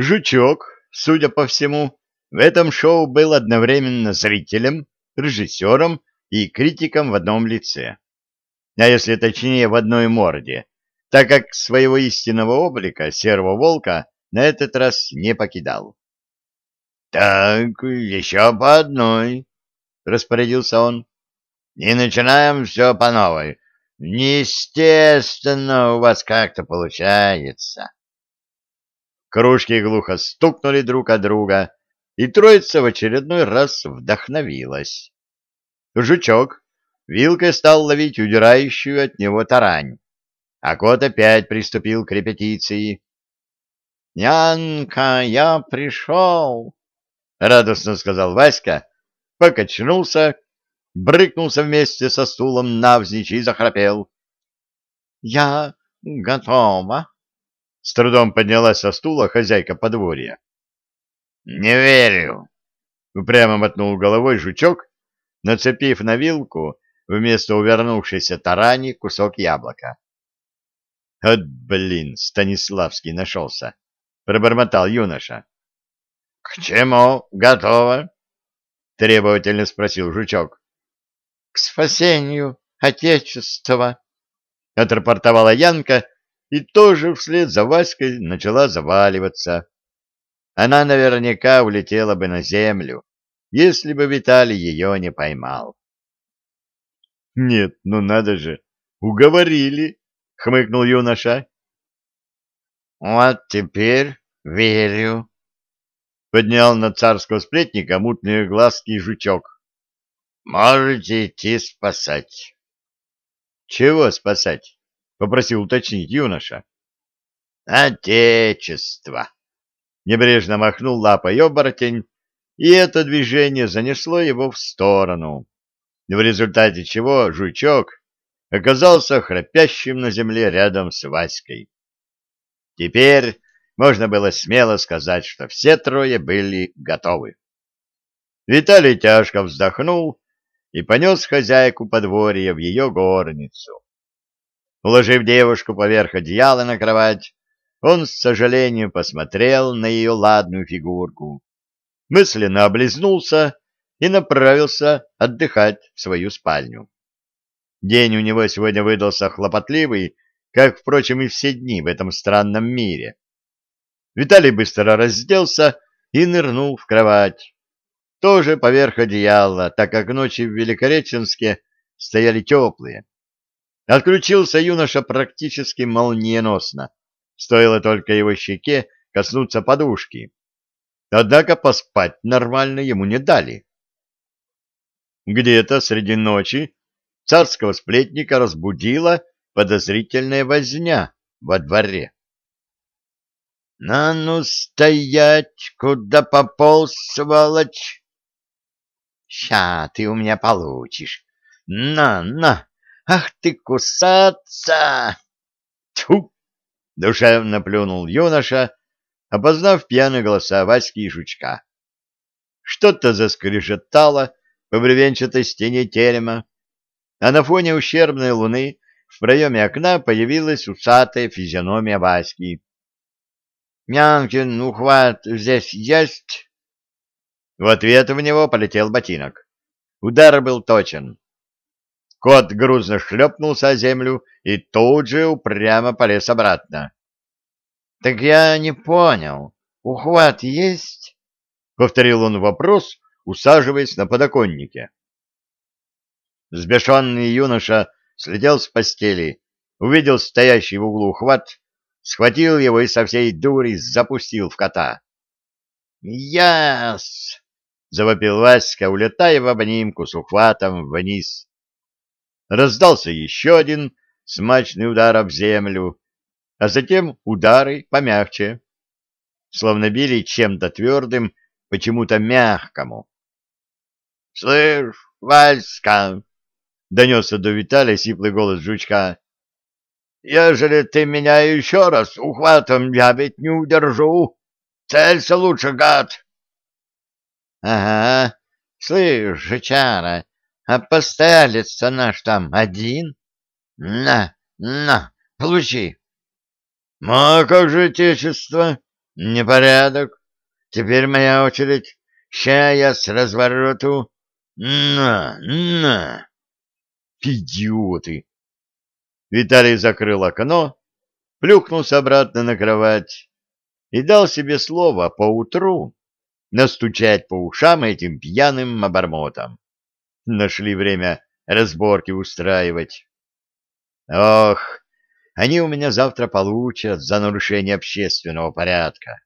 Жучок, судя по всему, в этом шоу был одновременно зрителем, режиссером и критиком в одном лице. А если точнее, в одной морде, так как своего истинного облика серого волка на этот раз не покидал. — Так, еще по одной, — распорядился он. — Не начинаем все по новой. Неестественно у вас как-то получается. Кружки глухо стукнули друг от друга, и троица в очередной раз вдохновилась. Жучок вилкой стал ловить удирающую от него тарань, а кот опять приступил к репетиции. «Янка, я пришел!» — радостно сказал Васька, покачнулся, брыкнулся вместе со стулом навзничь и захрапел. «Я готова!» С трудом поднялась со стула хозяйка подворья. «Не верю!» — упрямо мотнул головой жучок, нацепив на вилку вместо увернувшейся тарани кусок яблока. «От блин, Станиславский нашелся!» — пробормотал юноша. «К чему готово?» — требовательно спросил жучок. «К спасению Отечества!» — отрапортовала Янка, — и тоже вслед за Васькой начала заваливаться. Она наверняка улетела бы на землю, если бы Виталий ее не поймал. — Нет, ну надо же, уговорили, — хмыкнул юноша. — Вот теперь верю, — поднял на царского сплетника мутные глазки жучок. — Можете идти спасать. — Чего спасать? — попросил уточнить юноша. «Отечество!» Небрежно махнул лапой оборотень, и это движение занесло его в сторону, в результате чего жучок оказался храпящим на земле рядом с Васькой. Теперь можно было смело сказать, что все трое были готовы. Виталий тяжко вздохнул и понес хозяйку подворья в ее горницу. Уложив девушку поверх одеяла на кровать, он с сожалением посмотрел на ее ладную фигурку, мысленно облизнулся и направился отдыхать в свою спальню. День у него сегодня выдался хлопотливый, как, впрочем, и все дни в этом странном мире. Виталий быстро разделся и нырнул в кровать. Тоже поверх одеяла, так как ночи в Великореченске стояли теплые. Отключился юноша практически молниеносно, стоило только его щеке коснуться подушки. Однако поспать нормально ему не дали. Где-то среди ночи царского сплетника разбудила подозрительная возня во дворе. — На ну стоять, куда пополз, сволочь! — Ща ты у меня получишь. На, на! Ах ты, кусаться! Тьфу! Душевно плюнул юноша, опознав пьяные голоса Васьки и Жучка. Что-то заскрежетало по бревенчатой стене терема, а на фоне ущербной луны в проеме окна появилась усатая физиономия Васьки. «Нямкин, ухват здесь есть?» В ответ в него полетел ботинок. Удар был точен. Кот грузно шлепнулся о землю и тут же упрямо полез обратно. — Так я не понял, ухват есть? — повторил он вопрос, усаживаясь на подоконнике. Сбешенный юноша слетел с постели, увидел стоящий в углу ухват, схватил его и со всей дури запустил в кота. «Яс!» — завопил Васька, улетая в обнимку с ухватом вниз. Раздался еще один смачный удар об землю, а затем удары помягче, словно били чем-то твердым, почему-то мягкому. — Слышь, Васька! — донесся до Виталия сиплый голос жучка. — Ежели ты меня еще раз ухватом, я ведь не удержу. Целься лучше, гад! — Ага, слышь, жучара, а постоялец-то наш там один. На, на, получи. А как же отечество? Непорядок. Теперь моя очередь. Ща с развороту. На, на. Идиоты. Виталий закрыл окно, плюхнулся обратно на кровать и дал себе слово поутру настучать по ушам этим пьяным обормотам. Нашли время разборки устраивать. Ох, они у меня завтра получат за нарушение общественного порядка.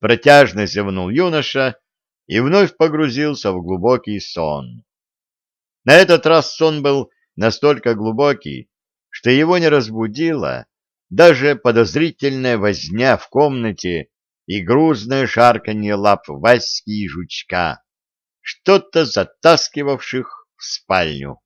Протяжно зевнул юноша и вновь погрузился в глубокий сон. На этот раз сон был настолько глубокий, что его не разбудила даже подозрительная возня в комнате и грузное шарканье лап Васьки и жучка, что-то затаскивавших в спальню.